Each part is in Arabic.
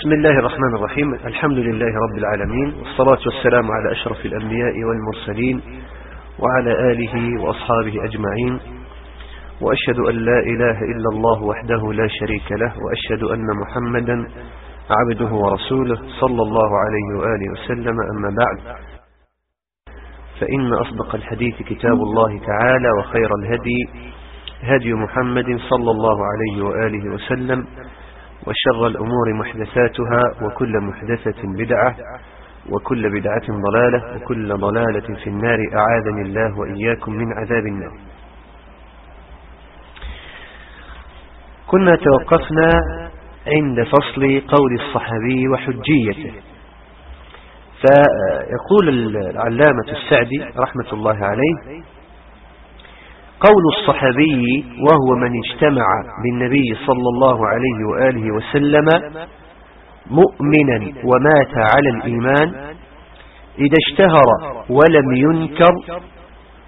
بسم الله الرحمن الرحيم الحمد لله رب العالمين والصلاة والسلام على أشرف الأنبياء والمرسلين وعلى آله وأصحابه أجمعين وأشهد أن لا إله إلا الله وحده لا شريك له وأشهد أن محمدا عبده ورسوله صلى الله عليه وآله وسلم أما بعد فإن أصدق الحديث كتاب الله تعالى وخير الهدي هدي محمد صلى الله عليه وآله وسلم وشر الأمور محدثاتها وكل محدثة بدعة وكل بدعة ضلالة وكل ضلالة في النار أعاذني الله وإياكم من عذاب النار. كنا توقفنا عند فصل قول الصحابي وحجيته. فيقول العلامة السعدي رحمة الله عليه قول الصحابي وهو من اجتمع بالنبي صلى الله عليه وآله وسلم مؤمنا ومات على الإيمان إذا اشتهر ولم ينكر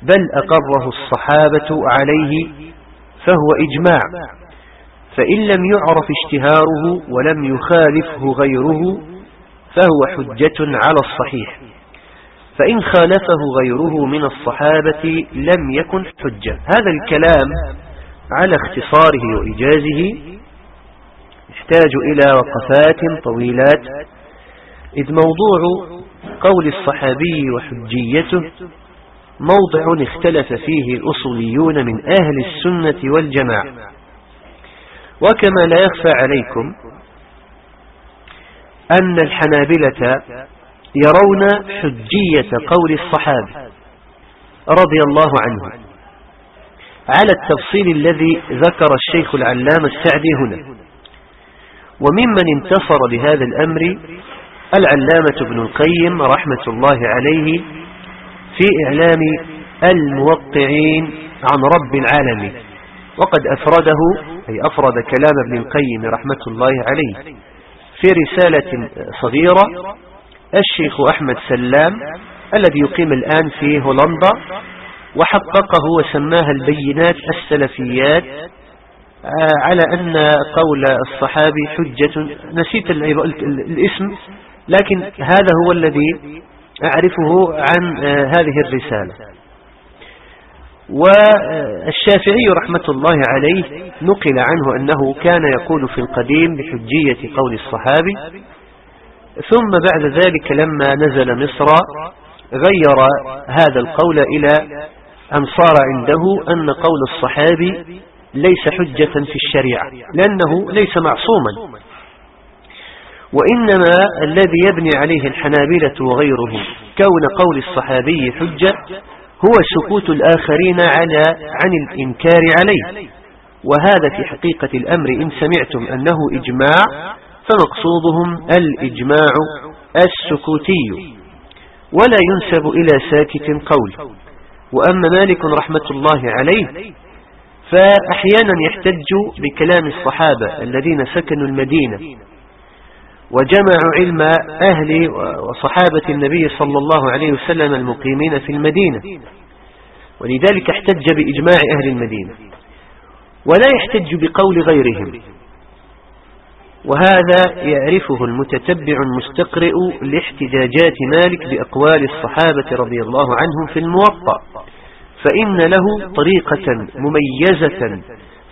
بل أقره الصحابة عليه فهو إجماع فإن لم يعرف اشتهاره ولم يخالفه غيره فهو حجة على الصحيح فإن خالفه غيره من الصحابة لم يكن حجة. هذا الكلام على اختصاره وإجازه يحتاج إلى وقفات طويلات. إذ موضوع قول الصحابي وحجيته موضع اختلف فيه الأصوليون من أهل السنة والجماعة. وكما لا يخفى عليكم أن الحنابلة يرون حجية قول الصحابي رضي الله عنه. على التفصيل الذي ذكر الشيخ العلام السعدي هنا. وممن انتصر لهذا الأمر العلامة ابن القيم رحمة الله عليه في إعلام الموقعين عن رب العالمين. وقد أفرده أي أفرد كلام ابن القيم رحمة الله عليه في رسالة صغيرة الشيخ أحمد سلام الذي يقيم الآن في هولندا وحققه وسماها البينات السلفيات على أن قول الصحابي حجة. نسيت الاسم لكن هذا هو الذي أعرفه عن هذه الرسالة. والشافعي رحمة الله عليه نقل عنه أنه كان يقول في القديم بحجية قول الصحابي ثم بعد ذلك لما نزل مصر غير هذا القول إلى أن صار عنده أن قول الصحابي ليس حجة في الشريعة لأنه ليس معصوما. وإنما الذي يبني عليه الحنابلة وغيرهم كون قول الصحابي حجة هو سكوت الآخرين على عن الإنكار عليه. وهذا في حقيقة الأمر إن سمعتم أنه إجماع فمقصودهم الإجماع السكوتي ولا ينسب إلى ساكت قول. وأما مالك رحمة الله عليه فأحيانا يحتج بكلام الصحابة الذين سكنوا المدينة وجمعوا علم أهل وصحابة النبي صلى الله عليه وسلم المقيمين في المدينة. ولذلك احتج بإجماع أهل المدينة ولا يحتج بقول غيرهم. وهذا يعرفه المتتبع المستقرئ لاحتجاجات مالك بأقوال الصحابة رضي الله عنهم في الموطأ. فإن له طريقة مميزة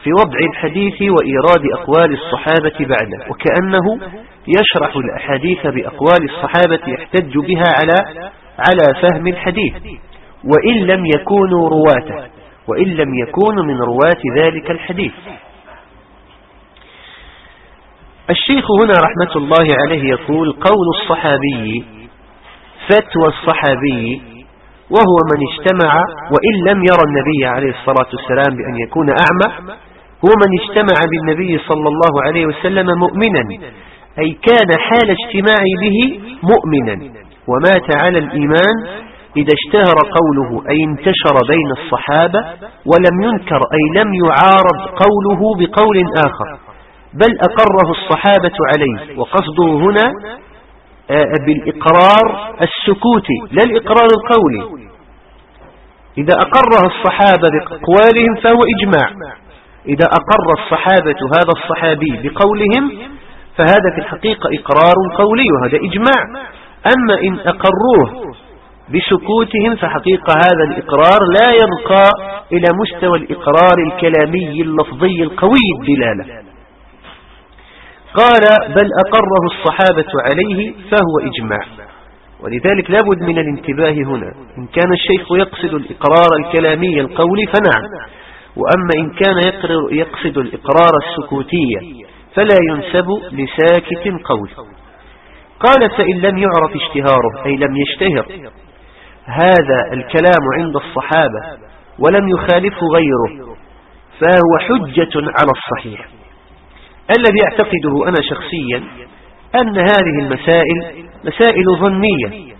في وضع الحديث وإيراد أقوال الصحابة بعده. وكأنه يشرح الأحاديث بأقوال الصحابة يحتج بها على على فهم الحديث. وإن لم يكونوا رواته وإن لم يكونوا من رواة ذلك الحديث. الشيخ هنا رحمة الله عليه يقول قول الصحابي فتوى الصحابي وهو من اجتمع وإن لم يرى النبي عليه الصلاة والسلام بأن يكون أعمى هو من اجتمع بالنبي صلى الله عليه وسلم مؤمنا أي كان حال اجتماع به مؤمنا ومات على الإيمان إذا اشتهر قوله أي انتشر بين الصحابة ولم ينكر أي لم يعارض قوله بقول آخر. بل أقره الصحابة عليه. وقصده هنا بالإقرار السكوتي لا الإقرار القولي إذا أقرها الصحابة بأقوالهم فهو إجماع. إذا أقر الصحابة هذا الصحابي بقولهم فهذا في الحقيقة إقرار قولي وهذا إجماع. أما إن أقروه بسكوتهم فحقيقة هذا الإقرار لا يرقى إلى مستوى الإقرار الكلامي اللفظي القوي الدلالة. قال بل أقره الصحابة عليه فهو إجماع. ولذلك لابد من الانتباه هنا. إن كان الشيخ يقصد الإقرار الكلامي القولي فنعم. وأما إن كان يقصد الإقرار السكوتي فلا ينسب لساكت قول قال فإن لم يعرف اشتهاره أي لم يشتهر هذا الكلام عند الصحابة ولم يخالفه غيره فهو حجة على الصحيح. الذي أعتقده أنا شخصيا أن هذه المسائل مسائل ظنية.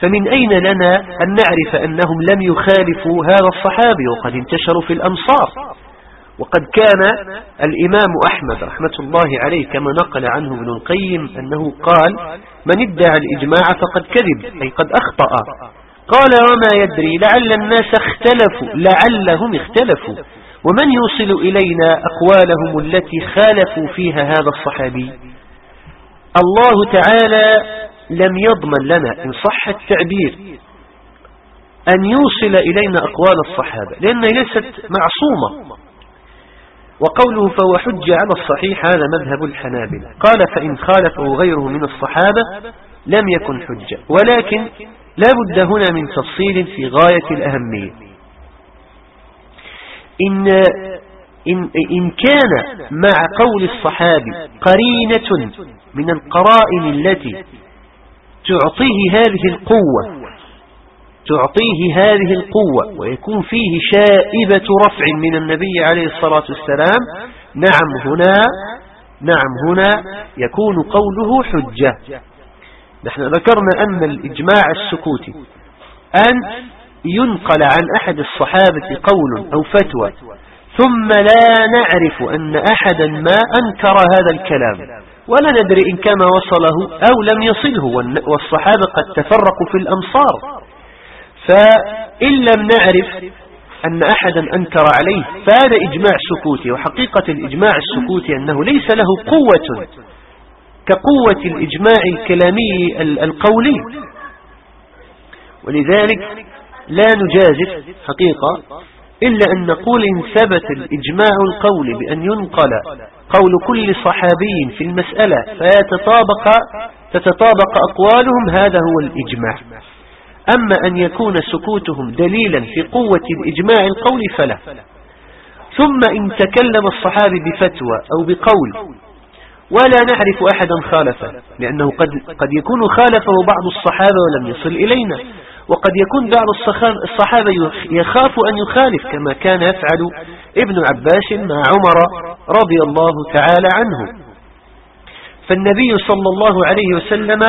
فمن أين لنا أن نعرف أنهم لم يخالفوا هذا الصحابي وقد انتشروا في الأمصار؟ وقد كان الإمام أحمد رحمة الله عليه كما نقل عنه ابن القيم أنه قال من ادعى الإجماع فقد كذب أي قد أخطأ. قال وما يدري لعل الناس اختلفوا لعلهم اختلفوا. ومن يوصل إلينا أقوالهم التي خالفوا فيها هذا الصحابي؟ الله تعالى لم يضمن لنا إن صح التعبير أن يوصل إلينا أقوال الصحابة لأنها ليست معصومة. وقوله فهو حج على الصحيح هذا مذهب الحنابلة. قال فإن خالفه غيره من الصحابة لم يكن حجة ولكن لا بد هنا من تفصيل في غاية الأهمية. إن, إن, إن كان مع قول الصحابي قرينة من القرائن التي تعطيه هذه القوة تعطيه هذه القوة ويكون فيه شائبة رفع من النبي عليه الصلاة والسلام نعم هنا نعم هنا يكون قوله حجة. نحن ذكرنا أن الإجماع السكوتي أن ينقل عن أحد الصحابة قول أو فتوى ثم لا نعرف أن أحدا ما أنكر هذا الكلام ولا ندري إن كان وصله أو لم يصله والصحابة قد تفرقوا في الأمصار. فإن لم نعرف أن أحدا أنكر عليه فهذا إجماع سكوتي وحقيقة الإجماع السكوتي أنه ليس له قوة كقوة الإجماع الكلامي القولي. ولذلك لا نجازف حقيقة إلا أن نقول إن ثبت الإجماع القولي بأن ينقل قول كل صحابي في المسألة فيتطابق تتطابق أقوالهم هذا هو الإجماع. أما أن يكون سكوتهم دليلا في قوة الإجماع القول فلا. ثم إن تكلم الصحابي بفتوى أو بقول ولا نعرف أحدا خالفه لأنه قد, قد يكون خالفه بعض الصحابة ولم يصل إلينا. وقد يكون بعض الصحابة يخاف أن يخالف كما كان يفعل ابن عباس مع عمر رضي الله تعالى عنه. فالنبي صلى الله عليه وسلم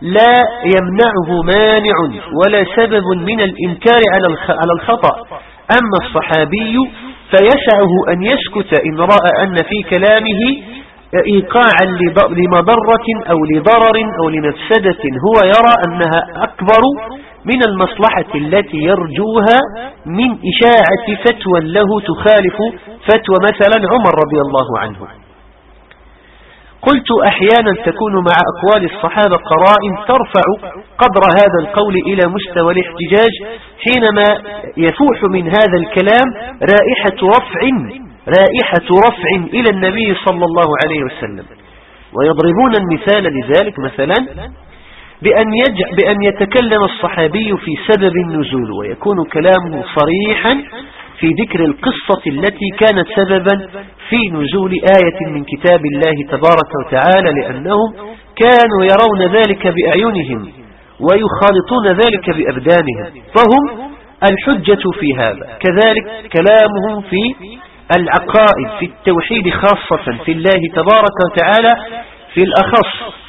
لا يمنعه مانع ولا سبب من الإنكار على الخطأ. أما الصحابي فيسعه أن يسكت إن رأى أن في كلامه إيقاعا لمضرة أو لضرر أو لمفسدة. هو يرى أنها أكبر من المصلحة التي يرجوها من إشاعة فتوى له تخالف فتوى مثلا عمر رضي الله عنه. قلت أحيانا تكون مع أقوال الصحابة قرائن ترفع قدر هذا القول إلى مستوى الاحتجاج حينما يفوح من هذا الكلام رائحة رفع رائحة رفع إلى النبي صلى الله عليه وسلم. ويضربون المثال لذلك مثلا بأن, يجع بأن يتكلم الصحابي في سبب النزول ويكون كلامه صريحا في ذكر القصة التي كانت سببا في نزول آية من كتاب الله تبارك وتعالى لأنهم كانوا يرون ذلك بأعينهم ويخالطون ذلك بأبدانهم. فهم الحجة في هذا. كذلك كلامهم في العقائد في التوحيد خاصة في الله تبارك وتعالى في الأخص.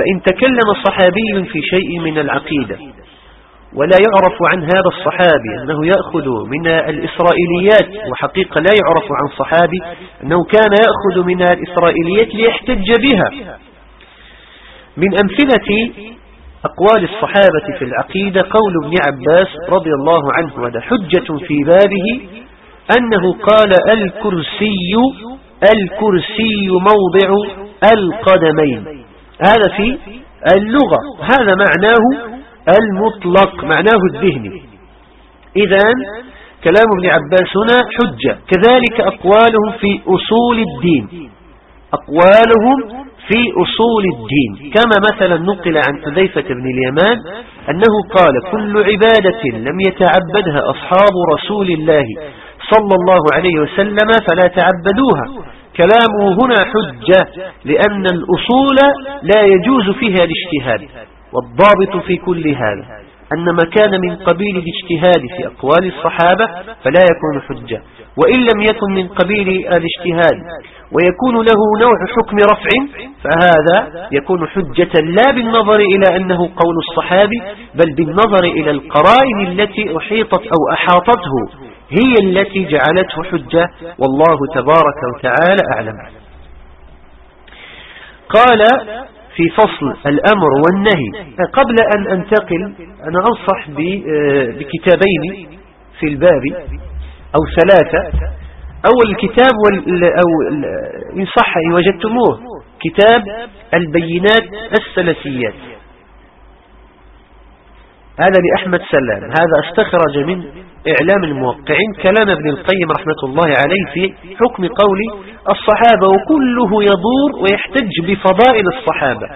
فإن تكلم صحابي في شيء من العقيدة ولا يعرف عن هذا الصحابي أنه يأخذ من الإسرائيليات وحقيقة لا يعرف عن صحابي أنه كان يأخذ من الإسرائيليات ليحتج بها. من أمثلة أقوال الصحابة في العقيدة قول ابن عباس رضي الله عنه وهذا حجة في بابه أنه قال الكرسي الكرسي موضع القدمين. هذا في اللغة. هذا معناه المطلق معناه الذهني. إذا كلام ابن عباس هنا حجة. كذلك أقوالهم في أصول الدين. أقوالهم في أصول الدين. كما مثلا نقل عن حذيفة بن اليمان أنه قال كل عبادة لم يتعبدها أصحاب رسول الله صلى الله عليه وسلم فلا تعبدوها. كلامه هنا حجة لأن الأصول لا يجوز فيها الاجتهاد والضابط في كل هذا أن ما كان من قبيل الاجتهاد في أقوال الصحابة فلا يكون حجة وإن لم يكن من قبيل الاجتهاد ويكون له نوع حكم رفع فهذا يكون حجة لا بالنظر إلى أنه قول الصحابي بل بالنظر إلى القرائن التي أحيطت أو أحاطته. هي التي جعلته حجة والله تبارك وتعالى أعلم. قال في فصل الأمر والنهي قبل أن أنتقل أنا أنصح بكتابين في الباب أو ثلاثة. أول الكتاب أو إن صح وجدتموه كتاب البينات الثلاثيات. هذا لأحمد سلام هذا استخرج من إعلام الموقعين كلام ابن القيم رحمة الله عليه في حكم قول الصحابة وكله يدور ويحتج بفضائل الصحابة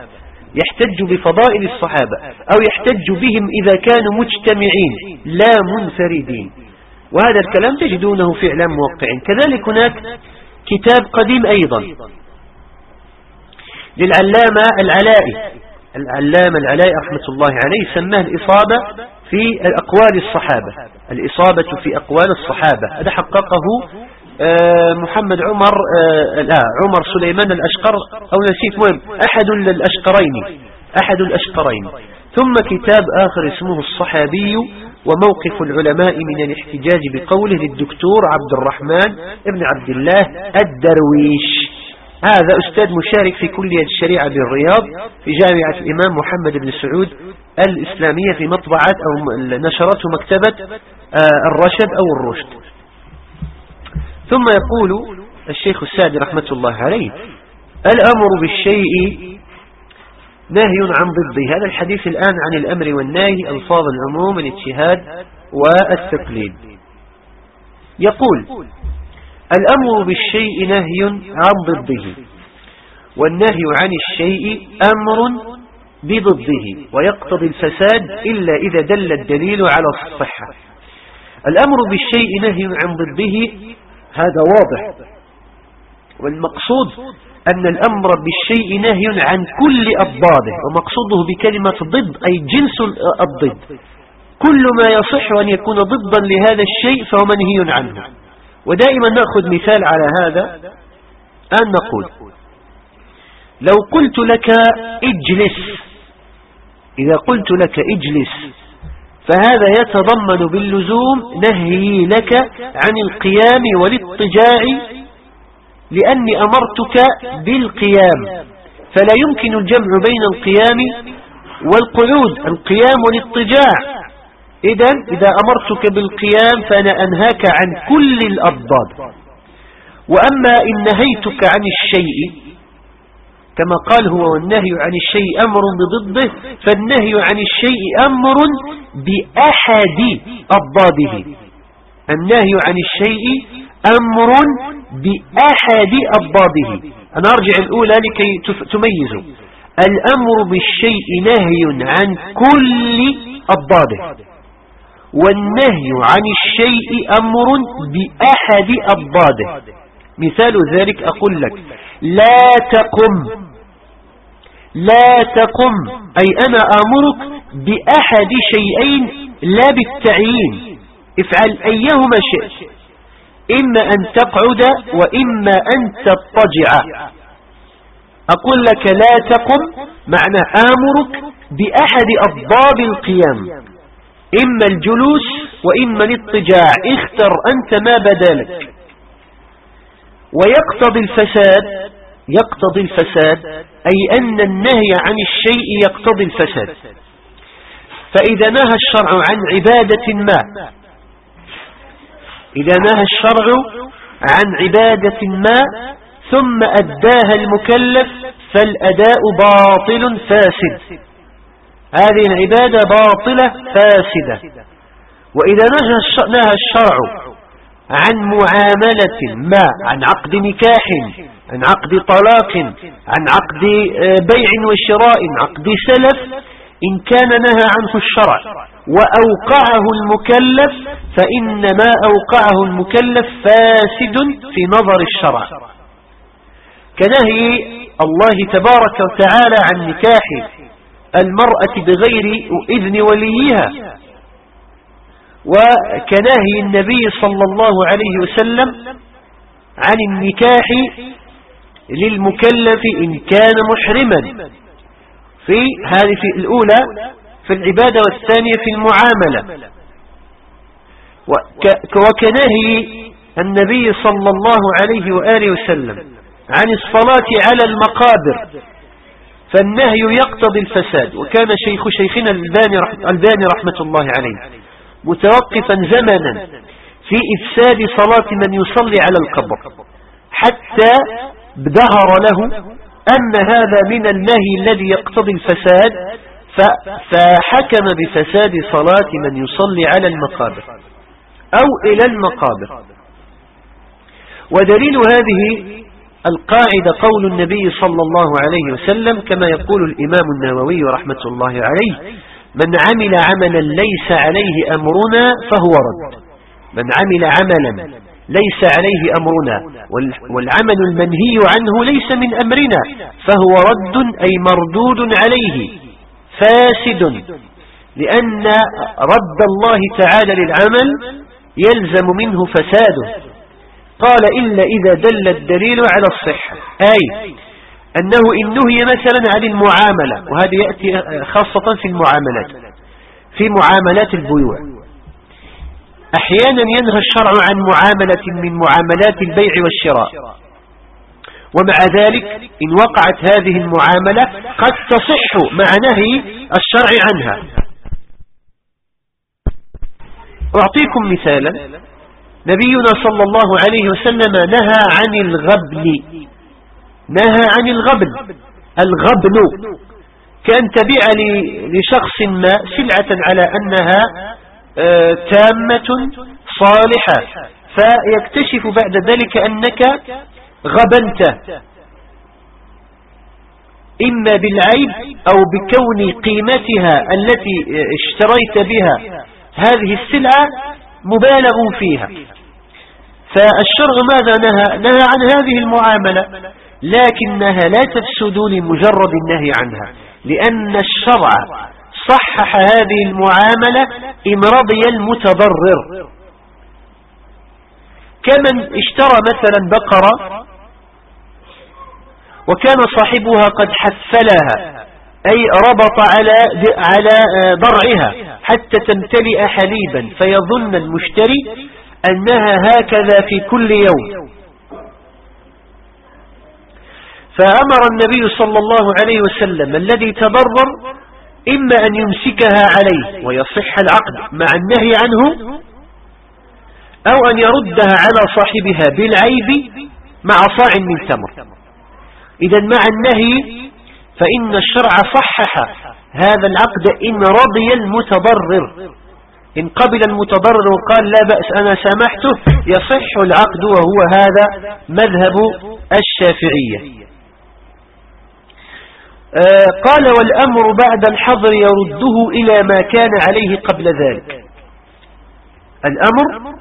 يحتج بفضائل الصحابة أو يحتج بهم إذا كانوا مجتمعين لا منفردين. وهذا الكلام تجدونه في إعلام موقعين. كذلك هناك كتاب قديم أيضا للعلامة العلائي العلامة العلائي رحمة الله عليه سماه الإصابة في أقوال الصحابة. الإصابة في أقوال الصحابة. هذا حققه آه، محمد عمر آه، لا عمر سليمان الأشقر أو نسيت مهم أحد الأشقرين أحد الأشقرين. ثم كتاب آخر اسمه الصحابي وموقف العلماء من الاحتجاج بقوله للدكتور عبد الرحمن ابن عبد الله الدرويش. هذا أستاذ مشارك في كلية الشريعة بالرياض في جامعة الإمام محمد بن سعود الإسلامية في مطبعة أو نشرته مكتبة آه، الرشد أو الرشد. ثم يقول الشيخ السعدي رحمة الله عليه الأمر بالشيء نهي عن ضده. هذا الحديث الآن عن الأمر والنهي ألفاظ العموم الاجتهاد والتقليد. يقول الأمر بالشيء نهي عن ضده والنهي عن الشيء أمر بضده ويقتضي الفساد إلا إذا دل الدليل على الصحة. الأمر بالشيء نهي عن ضده هذا واضح. والمقصود أن الأمر بالشيء نهي عن كل أضداده ومقصوده بكلمة ضد أي جنس الضد. كل ما يصح أن يكون ضدا لهذا الشيء فهو منهي عنه. ودائما نأخذ مثال على هذا أن نقول لو قلت لك اجلس إذا قلت لك اجلس فهذا يتضمن باللزوم نهي لك عن القيام والاضطجاع لأني أمرتك بالقيام. فلا يمكن الجمع بين القيام والقعود القيام والاضطجاع. إذا إذا أمرتك بالقيام فأنا أنهاك عن كل الأضداد. وأما إن نهيتك عن الشيء كما قال هو والنهي عن الشيء أمر بضده فالنهي عن الشيء أمر بأحد أضداده. النهي عن الشيء أمر بأحد أضداده. أنا أرجع الأولى لكي تميزوا. الأمر بالشيء نهي عن كل أضداده. والنهي عن الشيء أمر بأحد أضاده مثال ذلك أقول لك لا تقم لا تقم أي أنا آمرك بأحد شيئين لا بالتعيين. افعل أيهما شئت إما أن تقعد وإما أن تضطجع. أقول لك لا تقم معنى آمرك بأحد أضباب القيام. إما الجلوس وإما الاضطجاع اختر أنت ما بدالك. ويقتضي الفساد يقتضي الفساد أي أن النهي عن الشيء يقتضي الفساد. فإذا نهى الشرع عن عبادة ما؟ إذا نهى الشرع عن عبادة ما ثم أداها المكلف فالأداء باطل فاسد. هذه العبادة باطلة فاسدة. وإذا نهى الشرع عن معاملة ما عن عقد نكاح عن عقد طلاق عن عقد آه، بيع وشراء عقد سلف إن كان نهى عنه الشرع وأوقعه المكلف فإن ما أوقعه المكلف فاسد في نظر الشرع. كنهي الله تبارك وتعالى عن نكاح المرأة بغير إذن وليها. وكنهي النبي صلى الله عليه وسلم عن النكاح للمكلف إن كان محرما. في هذه الأولى في العبادة والثانية في المعاملة. وكنهي النبي صلى الله عليه وآله وسلم عن الصلاة على المقابر. فالنهي يقتضي الفساد. وكان شيخ شيخنا الباني رحمة الله عليه متوقفا زمنا في إفساد صلاة من يصلي على القبر حتى ظهر له أن هذا من النهي الذي يقتضي الفساد فحكم بفساد صلاة من يصلي على المقابر أو إلى المقابر. ودليل هذه القاعدة قول النبي صلى الله عليه وسلم كما يقول الإمام النووي رحمة الله عليه من عمل عملا ليس عليه أمرنا فهو رد. من عمل عملا ليس عليه أمرنا والعمل المنهي عنه ليس من أمرنا فهو رد أي مردود عليه فاسد. لأن رد الله تعالى للعمل يلزم منه فساده. قال إلا إذا دل الدليل على الصحة. أي أنه إن نهي مثلا عن المعاملة وهذا يأتي خاصة في المعاملات في معاملات البيوع. أحيانا ينهى الشرع عن معاملة من معاملات البيع والشراء. ومع ذلك إن وقعت هذه المعاملة قد تصح مع نهي الشرع عنها. أعطيكم مثالا. نبينا صلى الله عليه وسلم نهى عن الغبن. نهى عن الغبن. الغبن. كأن تبيع لشخص ما سلعة على أنها آه، تامة صالحة. فيكتشف بعد ذلك أنك غبنت. إما بالعيب أو بكون قيمتها التي اشتريت بها. هذه السلعة مبالغ فيها. فالشرع ماذا نهى؟ نهى عن هذه المعاملة لكنها لا تفسد لمجرد النهي عنها لأن الشرع صحح هذه المعاملة إن رضي المتضرر. كمن اشترى مثلا بقرة وكان صاحبها قد حفلها أي ربط على على ضرعها حتى تمتلئ حليبا فيظن المشتري أنها هكذا في كل يوم. فأمر النبي صلى الله عليه وسلم الذي تضرر إما أن يمسكها عليه ويصح العقد مع النهي عنه أو أن يردها على صاحبها بالعيب مع صاع من تمر. إذا مع النهي فإن الشرع صحح هذا العقد إن رضي المتضرر إن قبل المتضرر وقال لا بأس أنا سامحته يصح العقد وهو هذا مذهب الشافعية. آه قال والأمر بعد الحظر يرده إلى ما كان عليه قبل ذلك. الأمر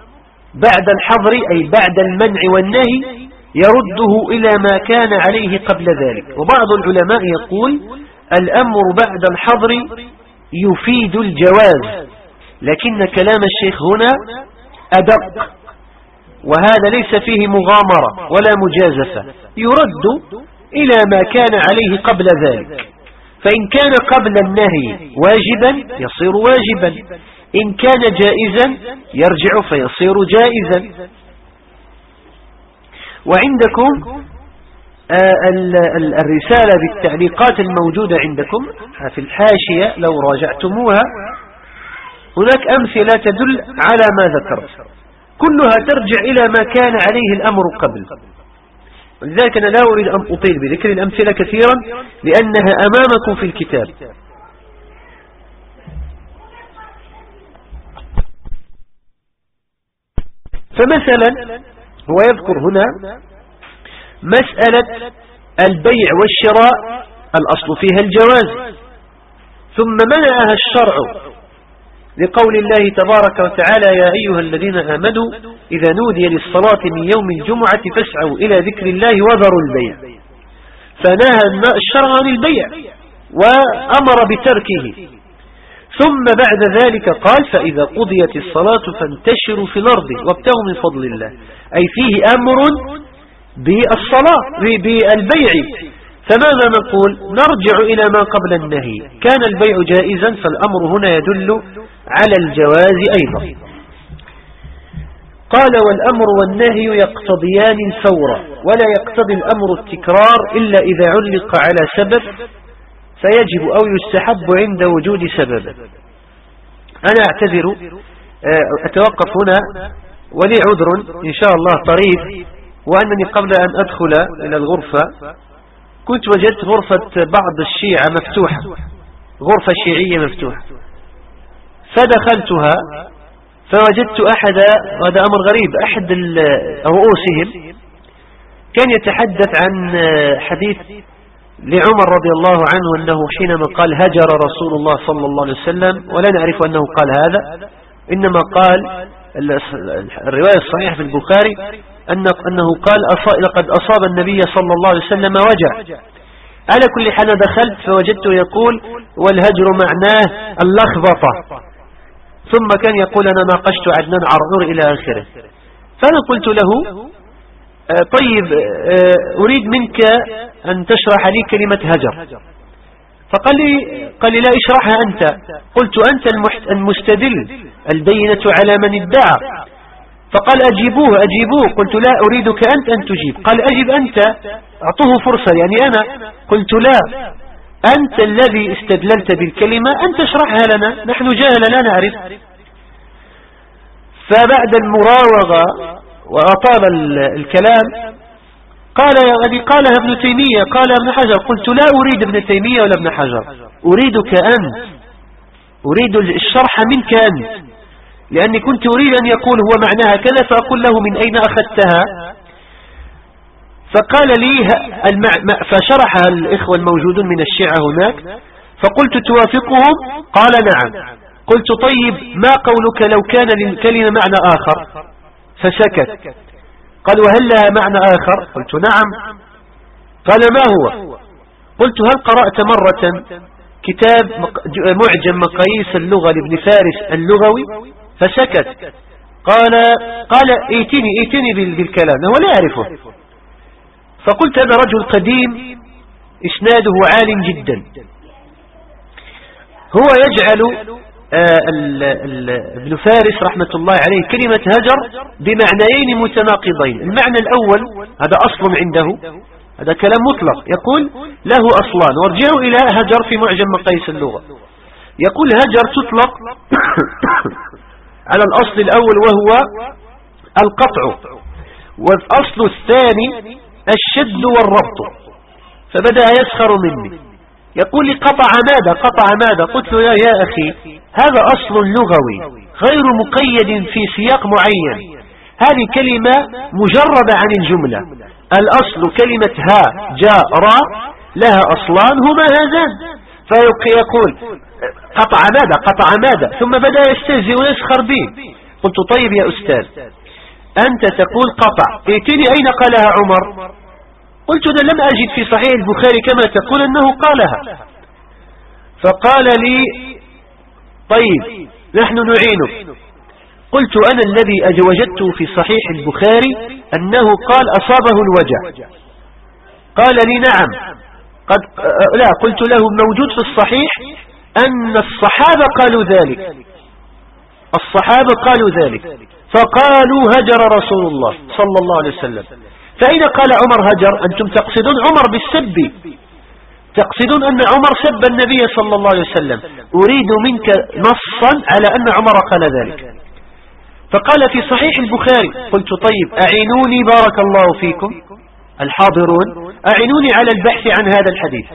بعد الحظر أي بعد المنع والنهي يرده إلى ما كان عليه قبل ذلك. وبعض العلماء يقول الأمر بعد الحظر يفيد الجواز. لكن كلام الشيخ هنا أدق. وهذا ليس فيه مغامرة ولا مجازفة. يرد إلى ما كان عليه قبل ذلك. فإن كان قبل النهي واجبا يصير واجبا. إن كان جائزا يرجع فيصير جائزا. وعندكم آه، الرسالة بالتعليقات الموجودة عندكم في الحاشية لو راجعتموها. هناك أمثلة تدل على ما ذكرت كلها ترجع إلى ما كان عليه الأمر قبل. ولذلك أنا لا أريد أن أطيل بذكر الأمثلة كثيرا لأنها أمامكم في الكتاب. فمثلا هو يذكر هنا مسألة البيع والشراء الأصل فيها الجواز. ثم منعها الشرع. لقول الله تبارك وتعالى يا أيها الذين آمنوا إذا نودي للصلاة من يوم الجمعة فاسعوا إلى ذكر الله وذروا البيع. فنهى الشرع عن البيع وأمر بتركه. ثم بعد ذلك قال فإذا قضيت الصلاة فانتشروا في الأرض وابتغوا من فضل الله. أي فيه أمر بالصلاة بالبيع. فماذا نقول نرجع إلى ما قبل النهي. كان البيع جائزا فالأمر هنا يدل على الجواز أيضا. قال والأمر والنهي يقتضيان الفور ولا يقتضي الأمر التكرار إلا إذا علق على سبب فيجب أو يستحب عند وجود سبب. أنا أعتذر آه، أتوقف هنا ولي عذر إن شاء الله طريف وأنني قبل أن أدخل إلى الغرفة. كنت وجدت غرفة بعض الشيعة مفتوحة. غرفة شيعية مفتوحة. فدخلتها فوجدت أحد هذا أمر غريب أحد رؤوسهم كان يتحدث عن حديث لعمر رضي الله عنه أنه حينما قال هجر رسول الله صلى الله عليه وسلم ولا نعرف أنه قال هذا إنما قال الرواية الصحيحة في البخاري أنه قال لقد أصاب النبي صلى الله عليه وسلم وجع. على كل حال دخلت فوجدته يقول والهجر معناه اللخبطة. ثم كان يقول أنا ناقشت عدنان عرعور إلى آخره. فأنا قلت له آه، طيب آه، أريد منك أن تشرح لي كلمة هجر. فقال لي قال لي لا اشرحها أنت. قلت أنت المستدل البينة على من ادعى. فقال أجيبوه أجيبوه. قلت لا أريدك أنت أن تجيب. قال أجب أنت. أعطوه فرصة يعني أنا. قلت لا. أنت الذي استدللت بالكلمة. أنت اشرحها لنا. نحن جهل لا نعرف. فبعد المراوغة وأطال الكلام قال يا غدي قالها ابن تيمية. قال ابن حجر. قلت لا أريد ابن تيمية ولا ابن حجر. أريدك أنت أريد الشرح منك أنت لأني كنت أريد أن يقول هو معناها كذا فأقول له من أين أخذتها؟ فقال لي فشرح الإخوة الموجودون من الشيعة هناك فقلت توافقهم؟ قال نعم. قلت طيب ما قولك لو كان للكلمة معنى آخر؟ فسكت. قال وهل لها معنى آخر؟ قلت نعم. قال ما هو؟ قلت هل قرأت مرة كتاب معجم مقاييس اللغة لابن فارس اللغوي؟ فسكت. قال قال ايتني ايتني بالكلام. هو لا يعرفه. فقلت هذا رجل قديم إسناده عال جدا. هو يجعل آه، ابن فارس رحمة الله عليه كلمة هجر بمعنيين متناقضين. المعنى الأول هذا أصل عنده هذا كلام مطلق. يقول له أصلان. وارجعوا إلى هجر في معجم مقاييس اللغة. يقول هجر تطلق على الأصل الأول وهو القطع. والأصل الثاني الشد والربط. فبدأ يسخر مني. يقول لي قطع ماذا؟ قطع ماذا؟ قلت له يا أخي هذا أصل لغوي غير مقيد في سياق معين. هذه كلمة مجردة عن الجملة. الأصل كلمة ها جاء را لها أصلان هما هذان. فيقول قطع ماذا؟ قطع ماذا؟ ثم بدأ يستهزئ ويسخر به. قلت طيب يا أستاذ أنت تقول قطع. ائتني أين قالها عمر؟ قلت أنا لم أجد في صحيح البخاري كما تقول أنه قالها. فقال لي طيب نحن نعينك. قلت أنا الذي وجدته في صحيح البخاري أنه قال أصابه الوجع. قال لي نعم. قد لا قلت له موجود في الصحيح أن الصحابة قالوا ذلك. الصحابة قالوا ذلك. فقالوا هجر رسول الله صلى الله عليه وسلم. فأين قال عمر هجر أنتم تقصدون عمر بالسب. تقصدون أن عمر سب النبي صلى الله عليه وسلم. أريد منك نصا على أن عمر قال ذلك. فقال في صحيح البخاري قلت طيب أعينوني بارك الله فيكم. الحاضرون أعنوني على البحث عن هذا الحديث.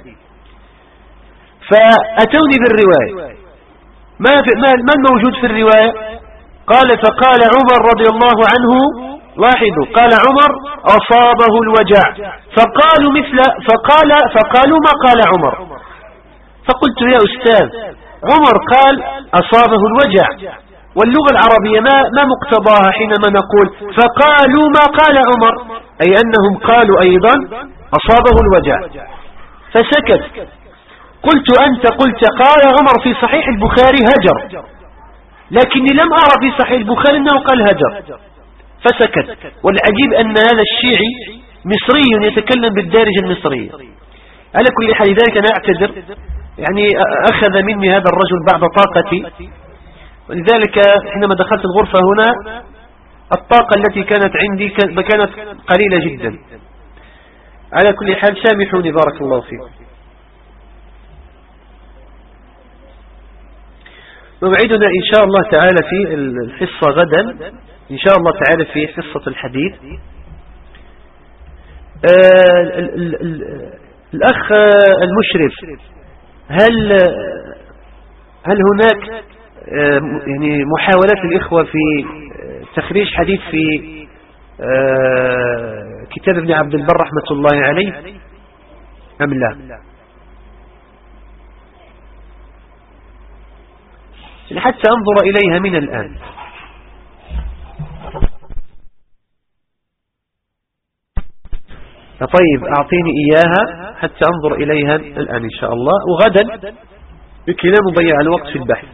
فأتوني بالرواية. ما, في ما, الموجود في الرواية؟ قال فقال عمر رضي الله عنه لاحظوا قال عمر أصابه الوجع. فقالوا مثل فقال فقالوا ما قال عمر. فقلت يا أستاذ عمر قال أصابه الوجع. واللغة العربية ما, ما مقتضاها حينما نقول فقالوا ما قال عمر أي أنهم قالوا أيضا أصابه الوجع. فسكت. قلت أنت قلت قال عمر في صحيح البخاري هجر. لكني لم أرى في صحيح البخاري أنه قال هجر. فسكت. والعجيب أن هذا الشيعي مصري يتكلم بالدارجة المصرية على كل حال ذلك أنا أعتذر. يعني أخذ مني هذا الرجل بعد طاقتي. ولذلك حينما دخلت الغرفة هنا الطاقة التي كانت عندي كانت قليلة جدا. على كل حال سامحوني بارك الله فيكم موعدنا إن شاء الله تعالى في الحصة غدا. إن شاء الله تعالى في حصة الحديث. آه، الأخ المشرف هل هل هناك آه، يعني محاولات الإخوة في آه، تخريج حديث في كتاب ابن عبد البر رحمة الله عليه؟ أم لا؟ حتى أنظر إليها من الآن. طيب أعطيني إياها حتى أنظر إليها الآن إن شاء الله. وغدا لكي لا نضيع الوقت في البحث.